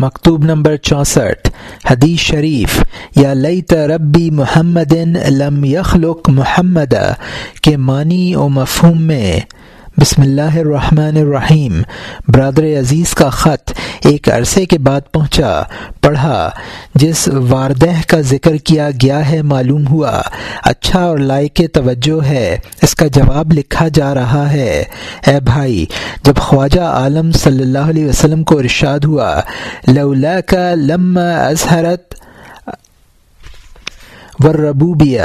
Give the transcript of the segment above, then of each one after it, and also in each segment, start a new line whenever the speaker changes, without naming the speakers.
مکتوب نمبر چونسٹھ حدیث شریف، یا لئی تربی محمد لم یخلق محمد کے معنی و مفہوم میں بسم اللہ الرحمن الرحیم۔ برادر عزیز کا خط ایک عرصے کے بعد پہنچا، پڑھا، جس واردہ کا ذکر کیا گیا ہے معلوم ہوا۔ اچھا اور لائق توجہ ہے، اس کا جواب لکھا جا رہا ہے۔ اے بھائی، جب خواجہ عالم صلی اللہ علیہ وسلم کو ارشاد ہوا لولا کا لما اظہرت وربوبیہ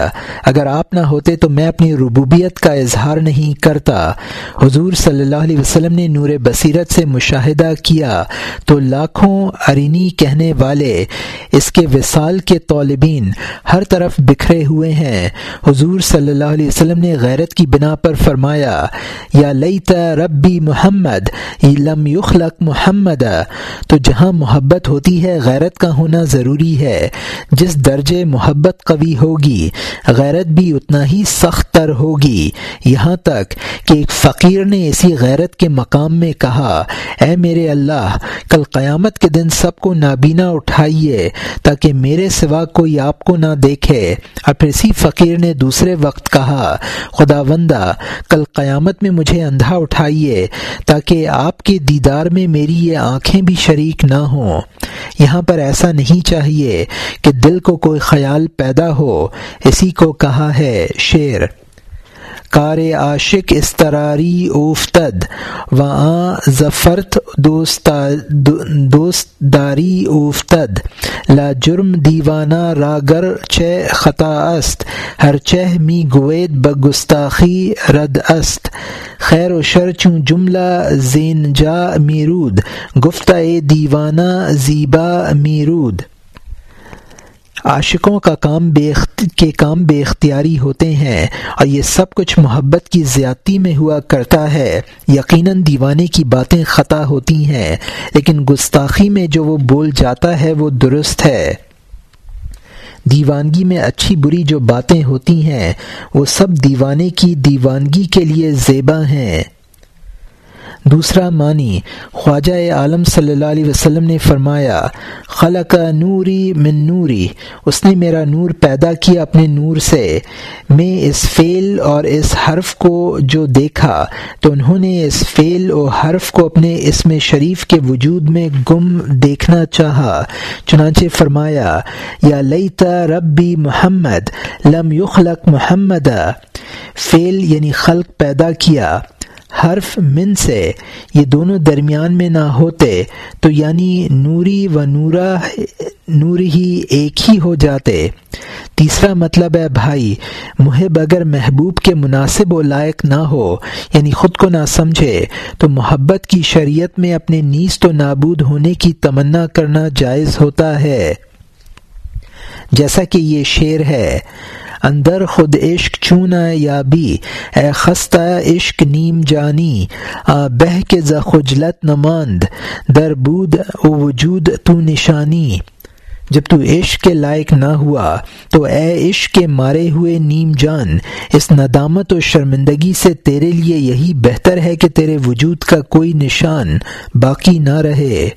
اگر آپ نہ ہوتے تو میں اپنی ربوبیت کا اظہار نہیں کرتا۔ حضور صلی اللہ علیہ وسلم نے نور بصیرت سے مشاہدہ کیا تو لاکھوں ارینی کہنے والے، اس کے وصال کے طالبین ہر طرف بکھرے ہوئے ہیں۔ حضور صلی اللہ علیہ وسلم نے غیرت کی بنا پر فرمایا، یا لیتا ربی محمد لم یخلق محمد۔ تو جہاں محبت ہوتی ہے، غیرت کا ہونا ضروری ہے۔ جس درجے محبت قبی ہوگی۔ غیرت بھی اتنا ہی سخت تر ہوگی۔ یہاں تک کہ ایک فقیر نے اسی غیرت کے مقام میں کہا، اے میرے اللہ، کل قیامت کے دن سب کو نابینا اٹھائیے تاکہ میرے سوا کوئی آپ کو نہ دیکھے۔ اور پھر اسی فقیر نے دوسرے وقت کہا خدا وندہ کل قیامت میں مجھے اندھا اٹھائیے تاکہ آپ کے دیدار میں میری یہ آنکھیں بھی شریک نہ ہوں۔ یہاں پر ایسا نہیں چاہیے کہ دل کو کوئی خیال پیدا ہو، اسی کو کہا ہے شعر۔ کار عاشق استراری اوفتد و آ ظفرت دوست داری اوفتد۔ لا جرم دیوانہ راگر چہ خطا است، ہر چہ می گوید بگستاخی رد است۔ خیر و شر چوں جملہ زین جا میرود، گفتہ دیوانہ زیبا میرود۔ عاشقوں کا کام بے کے کام بے اختیاری ہوتے ہیں اور یہ سب کچھ محبت کی زیادتی میں ہوا کرتا ہے۔ یقیناً دیوانے کی باتیں خطا ہوتی ہیں، لیکن گستاخی میں جو وہ بول جاتا ہے وہ درست ہے۔ دیوانگی میں اچھی بری جو باتیں ہوتی ہیں، وہ سب دیوانے کی دیوانگی کے لیے زیبا ہیں۔ دوسرا معنی خواجہ عالم صلی اللہ علیہ وسلم نے فرمایا، خلق نوری من نوری، اس نے میرا نور پیدا کیا اپنے نور سے۔ میں اس فعل اور اس حرف کو جو دیکھا، تو انہوں نے اس فعل و حرف کو اپنے اسم شریف کے وجود میں گم دیکھنا چاہا۔ چنانچہ فرمایا، یا لیتا ربی محمد، لم یخلق محمد۔ فعل یعنی خلق پیدا کیا۔ حرف من سے یہ دونوں درمیان میں نہ ہوتے، تو یعنی نوری و نورا نور ہی ایک ہی ہو جاتے۔ تیسرا مطلب ہے، بھائی، محب اگر محبوب کے مناسب و لائق نہ ہو یعنی خود کو نہ سمجھے، تو محبت کی شریعت میں اپنے نیست و نابود ہونے کی تمنا کرنا جائز ہوتا ہے۔ جیسا کہ یہ شعر ہے، اندر خود عشق چونا یا بھی اے خستہ عشق نیم جانی، آ بہ کے زخجلت نماند، در بود او وجود تو نشانی۔ جب تو عشق کے لائق نہ ہوا، تو اے عشق کے مارے ہوئے نیم جان، اس ندامت و شرمندگی سے تیرے لیے یہی بہتر ہے کہ تیرے وجود کا کوئی نشان باقی نہ رہے۔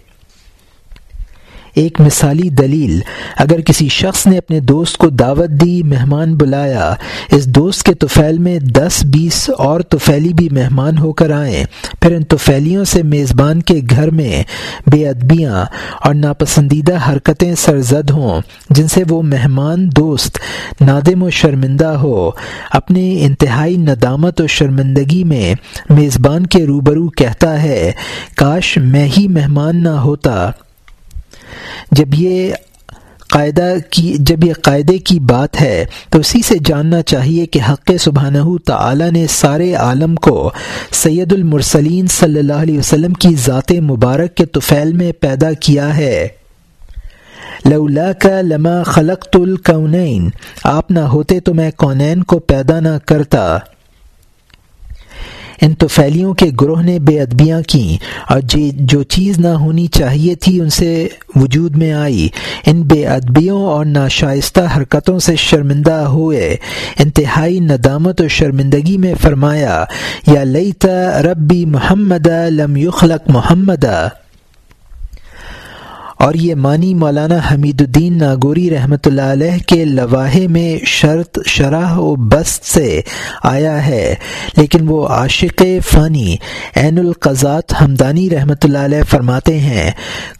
ایک مثالی دلیل، اگر کسی شخص نے اپنے دوست کو دعوت دی، مہمان بلایا، اس دوست کے توفیل میں دس بیس اور توفیلی بھی مہمان ہو کر آئیں، پھر ان توفیلیوں سے میزبان کے گھر میں بے ادبیاں اور ناپسندیدہ حرکتیں سرزد ہوں، جن سے وہ مہمان دوست نادم و شرمندہ ہو۔ اپنے انتہائی ندامت و شرمندگی میں میزبان کے روبرو کہتا ہے، کاش میں ہی مہمان نہ ہوتا۔ جب یہ قاعدہ کی جب یہ قاعدے کی بات ہے، تو اسی سے جاننا چاہیے کہ حق سبحانہ تعالی نے سارے عالم کو سید المرسلین صلی اللہ علیہ وسلم کی ذات مبارک کے طفیل میں پیدا کیا ہے۔ لولا کا لما خلق الکونین۔ آپ نہ ہوتے تو میں کونین کو پیدا نہ کرتا۔ ان توفیلیوں کے گروہ نے بے ادبیاں کیں اور جی- جو چیز نہ ہونی چاہیے تھی ان سے وجود میں آئی۔ ان بے ادبیوں اور ناشائستہ حرکتوں سے شرمندہ ہوئے۔ انتہائی ندامت و شرمندگی میں فرمایا، یا لیتا ربی محمد لم یخلق محمد اور یہ معنی مولانا حمید الدین ناگوری رحمۃ اللہ علیہ کے لواحے میں شرط، شرح و بست سے آیا ہے۔ لیکن وہ عاشق فانی عین القضات ہمدانی رحمۃ اللہ علیہ فرماتے ہیں،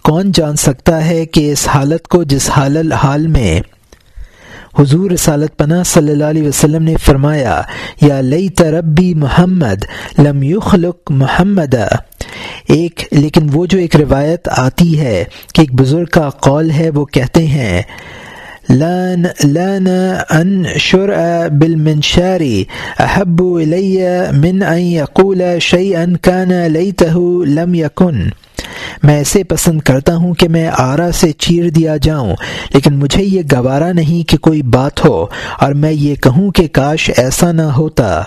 کون جان سکتا ہے کہ اس حالت کو جس حال حال میں حضور رسالت پناہ صلی اللہ علیہ وسلم نے فرمایا، یا لئی تربی محمد لم یخلق محمد ایک، لیکن وہ جو ایک روایت آتی ہے کہ ایک بزرگ کا قول ہے، وہ کہتے ہیں لان ان شر بالمنشاری احب الی من ان يقول شيئا كان ليته لم يكن میں ایسے پسند کرتا ہوں کہ میں آرا سے چیر دیا جاؤں، لیکن مجھے یہ گوارا نہیں کہ کوئی بات ہو، اور میں یہ کہوں کہ کاش ایسا نہ ہوتا۔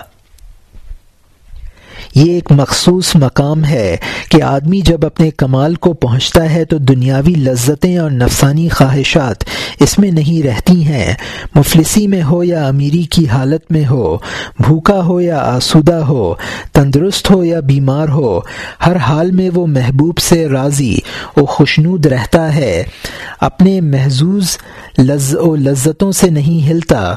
یہ ایک مخصوص مقام ہے کہ آدمی جب اپنے کمال کو پہنچتا ہے تو دنیاوی لذتیں اور نفسانی خواہشات اس میں نہیں رہتی ہیں۔ مفلسی میں ہو یا امیری کی حالت میں ہو، بھوکا ہو یا آسودہ ہو، تندرست ہو یا بیمار ہو، ہر حال میں وہ محبوب سے راضی و خوشنود رہتا ہے۔ اپنے محظوظ لذ و لذتوں سے نہیں ہلتا۔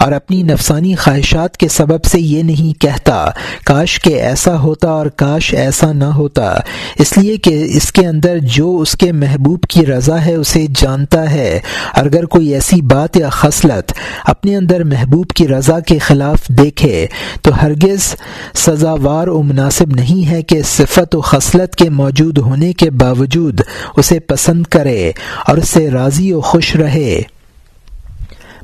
اور اپنی نفسانی خواہشات کے سبب سے یہ نہیں کہتا، کاش کہ ایسا ہوتا اور کاش ایسا نہ ہوتا۔ اس لیے کہ اس کے اندر جو اس کے محبوب کی رضا ہے، اسے جانتا ہے۔ اور اگر کوئی ایسی بات یا خصلت اپنے اندر محبوب کی رضا کے خلاف دیکھے، تو ہرگز سزاوار و مناسب نہیں ہے کہ صفت و خصلت کے موجود ہونے کے باوجود اسے پسند کرے اور اس سے راضی و خوش رہے۔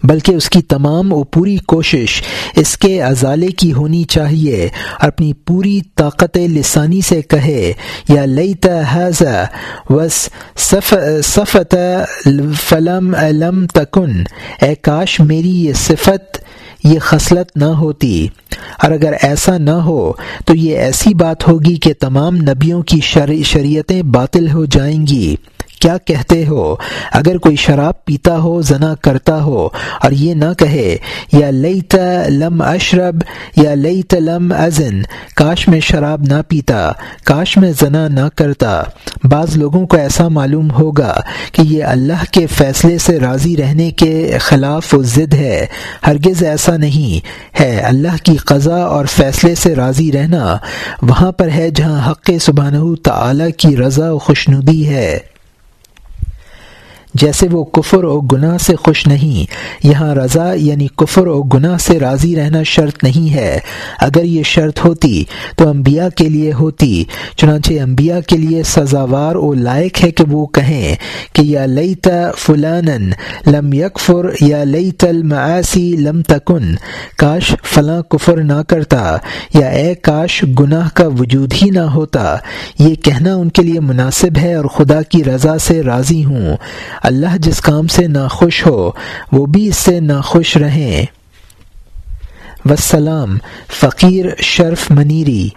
بلکہ اس کی تمام و پوری کوشش اس کے ازالے کی ہونی چاہیے۔ اور اپنی پوری طاقت لسانی سے کہے، یا لئی تحضا وس صفت فلم علم تکن۔ اے کاش میری یہ صفت، یہ خصلت نہ ہوتی۔ اور اگر ایسا نہ ہو، تو یہ ایسی بات ہوگی کہ تمام نبیوں کی شریعتیں باطل ہو جائیں گی۔ کیا کہتے ہو؟ اگر کوئی شراب پیتا ہو، زنا کرتا ہو، اور یہ نہ کہے، یا لئی لم اشرب، یا لئی لم ازن، کاش میں شراب نہ پیتا، کاش میں زنا نہ کرتا۔ بعض لوگوں کو ایسا معلوم ہوگا کہ یہ اللہ کے فیصلے سے راضی رہنے کے خلاف و ضد ہے۔ ہرگز ایسا نہیں ہے۔ اللہ کی قضا اور فیصلے سے راضی رہنا وہاں پر ہے جہاں حق سبحانہ تعالی کی رضا و خوشنودی ہے۔ جیسے وہ کفر و گناہ سے خوش نہیں، یہاں رضا یعنی کفر و گناہ سے راضی رہنا شرط نہیں ہے۔ اگر یہ شرط ہوتی تو انبیاء کے لیے ہوتی، چنانچہ انبیاء کے لیے سزاوار و لائق ہے کہ وہ کہیں کہ یا لئی فلان لم یکفر، یا لئی تل لم تکن، کاش فلاں کفر نہ کرتا، یا اے کاش گناہ کا وجود ہی نہ ہوتا۔ یہ کہنا ان کے لیے مناسب ہے اور خدا کی رضا سے راضی ہوں۔ اللہ جس کام سے ناخوش ہو، وہ بھی اس سے ناخوش رہیں۔ وسلام فقیر شرف منیری۔